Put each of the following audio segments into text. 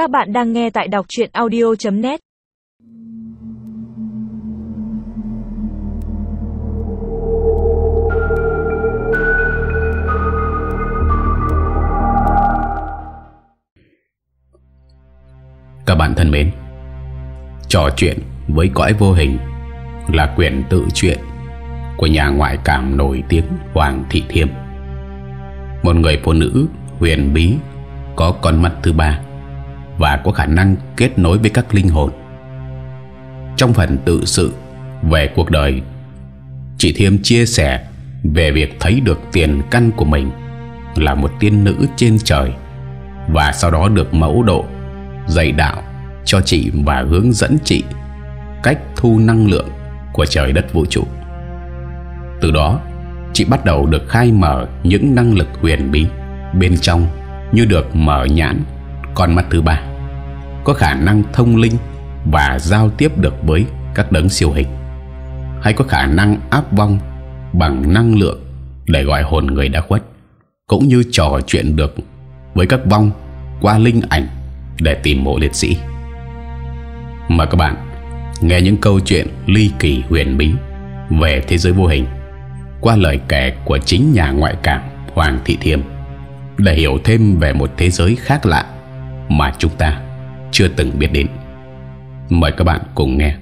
Các bạn đang nghe tại đọc chuyện audio.net Các bạn thân mến, Trò chuyện với cõi vô hình Là quyển tự truyện Của nhà ngoại cảm nổi tiếng Hoàng Thị Thiêm. Một người phụ nữ huyền bí Có con mắt thứ ba. Và có khả năng kết nối với các linh hồn Trong phần tự sự Về cuộc đời Chị Thiêm chia sẻ Về việc thấy được tiền căn của mình Là một tiên nữ trên trời Và sau đó được mẫu độ dạy đạo cho chị và hướng dẫn chị cách thu năng lượng của trời đất vũ trụ. Từ đó, chị bắt đầu được khai mở những năng lực huyền bí bên trong như được mở nhãn con mắt thứ ba, có khả năng thông linh và giao tiếp được với các đấng siêu hình, hay có khả năng áp vong bằng năng lượng để gọi hồn người đã khuất, cũng như trò chuyện được với các vong qua linh ảnh để tìm mộ liệt sĩ. Mời các bạn nghe những câu chuyện ly kỳ huyền bí về thế giới vô hình qua lời kể của chính nhà ngoại cảm Hoàng Thị Thiêm để hiểu thêm về một thế giới khác lạ mà chúng ta chưa từng biết đến. Mời các bạn cùng nghe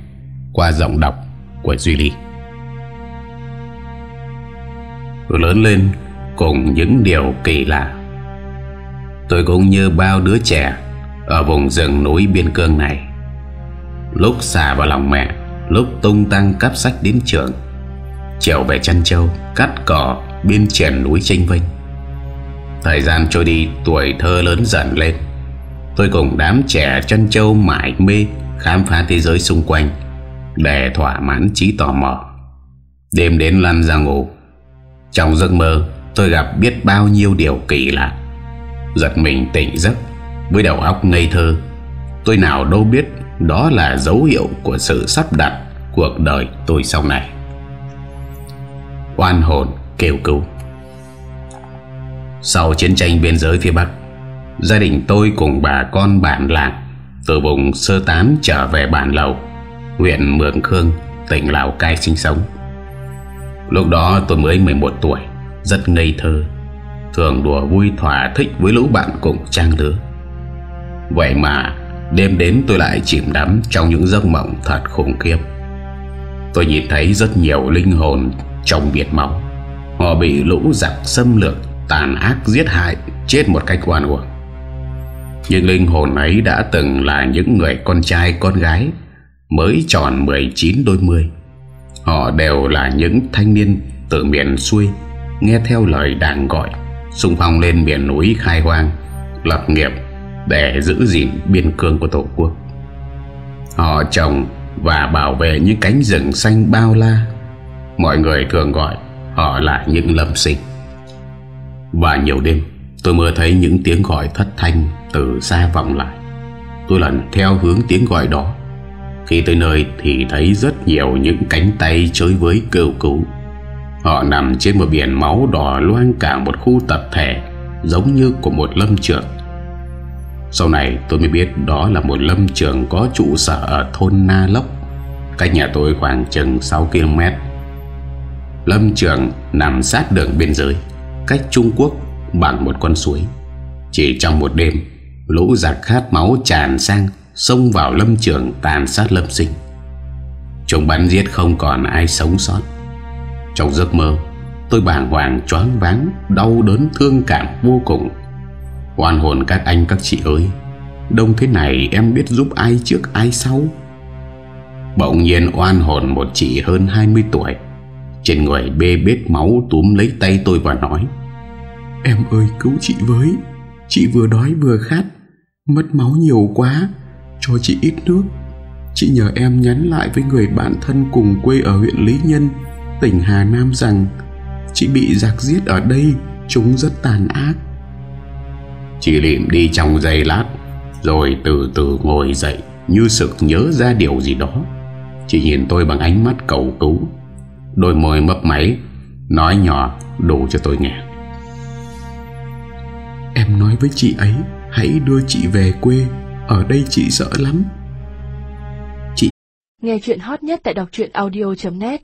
qua giọng đọc của Duy Ly. Lớn lên cùng những điều kỳ lạ Tôi cũng như bao đứa trẻ ở vùng rừng núi biên cương này lúc xả vào lòng mẹ, lúc tung tăng cắp sách đến trường, chiều về chăn trâu cắt cỏ biên triển núi tranh vinh thời gian trôi đi, tuổi thơ lớn dần lên tôi cùng đám trẻ chân châu mải mê khám phá thế giới xung quanh, để thỏa mãn trí tò mò. Đêm đến lăn ra ngủ. Trong giấc mơ, tôi gặp biết bao nhiêu điều kỳ lạ. Giật mình tỉnh giấc, với đầu óc ngây thơ, tôi nào đâu biết đó là dấu hiệu của sự sắp đặt cuộc đời tôi sau này. Oan hồn kêu cứu. Sau chiến tranh biên giới phía Bắc gia đình tôi cùng bà con bản làng, từ vùng sơ tán trở về bản lầu, huyện Mường Khương, tỉnh Lào Cai sinh sống. Lúc đó tôi mới 11 tuổi, rất ngây thơ, thường đùa vui thỏa thích với lũ bạn cùng trang lứa. Vậy mà Đêm đến tôi lại chìm đắm Trong những giấc mộng thật khủng khiếp. Tôi nhìn thấy rất nhiều linh hồn Trong biển máu, Họ bị lũ giặc xâm lược, Tàn ác giết hại, Chết một cách oan uổng. Nhưng linh hồn ấy đã từng là những người con trai, con gái, Mới tròn 19 đôi mươi Họ đều là những thanh niên Từ miền xuôi, Nghe theo lời đảng gọi, xung phong lên miền núi khai hoang, Lập nghiệp để giữ gìn biên cương của Tổ quốc. Họ trồng và bảo vệ những cánh rừng xanh bao la. Mọi người thường gọi họ là những lâm sinh. Và nhiều đêm, tôi mơ thấy những tiếng gọi thất thanh từ xa vọng lại. Tôi lần theo hướng tiếng gọi đó. Khi tới nơi thì thấy rất nhiều những cánh tay chơi với kêu cứu. Họ nằm trên một biển máu đỏ loang cả một khu tập thể, giống như của một lâm trường. Sau này tôi mới biết đó là một lâm trường có trụ sở ở thôn Na Lốc, Cách nhà tôi khoảng chừng 6 km Lâm trường nằm sát đường biên giới, Cách Trung Quốc bằng một con suối Chỉ trong một đêm Lũ giặc khát máu tràn sang, Xông vào lâm trường tàn sát lâm sinh. Chúng bắn giết không còn ai sống sót. Trong giấc mơ, Tôi bàng hoàng choáng váng, Đau đớn thương cảm vô cùng. Oan hồn các anh, các chị ơi, Đông thế này em biết giúp ai trước ai sau? Bỗng nhiên oan hồn một chị hơn 20 tuổi, Trên người bê bết máu túm lấy tay tôi và nói, Em ơi, cứu chị với. Chị vừa đói vừa khát. Mất máu nhiều quá Cho chị ít nước. Chị nhờ em nhắn lại với người bạn thân cùng quê ở huyện Lý Nhân Tỉnh Hà Nam rằng Chị bị giặc giết ở đây Chúng rất tàn ác. Chị liệm đi trong giây lát Rồi từ từ ngồi dậy Như sực nhớ ra điều gì đó. Chị nhìn tôi bằng ánh mắt cầu cứu. Đôi môi mấp máy Nói nhỏ đủ cho tôi nghe. Em nói với chị ấy Hãy đưa chị về quê. Ở đây chị sợ lắm. Chị Nghe chuyện hot nhất tại đọc truyện audio.net